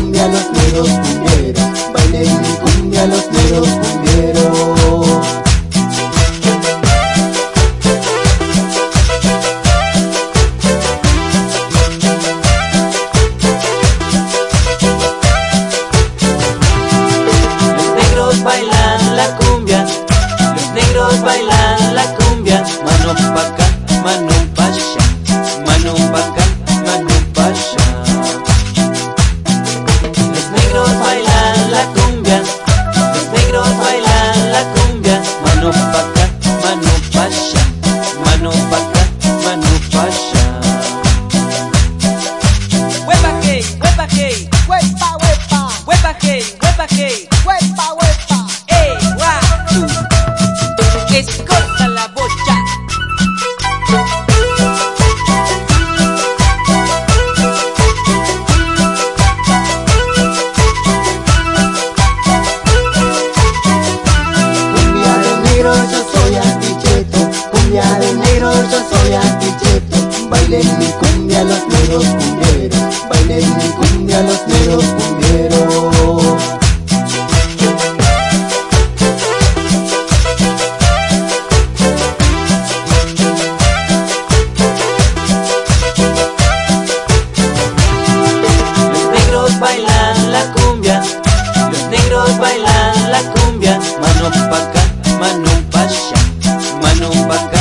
cumbia los negros cumbieros, bailen mi cumbia los negros cumbieros. Los negros bailan la cumbia. cumbia, los negros bailan la cumbia, mano pa' acá, mano pa' allá, mano pa' acá, mano pa' allá. Huepa hey, huepa hey, huepa, huepa, huepa hey, huepa huepa, huepa, guau, escolta la bocha. Soy anticheto. Bailen mi cumbia los negros cumbieros. Bailen mi cumbia los negros cumbieros. Los negros bailan la cumbia, los negros bailan la cumbia. Mano pa' acá, mano pa' allá, mano pa' acá,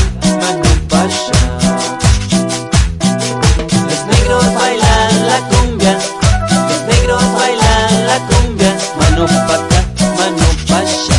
bailan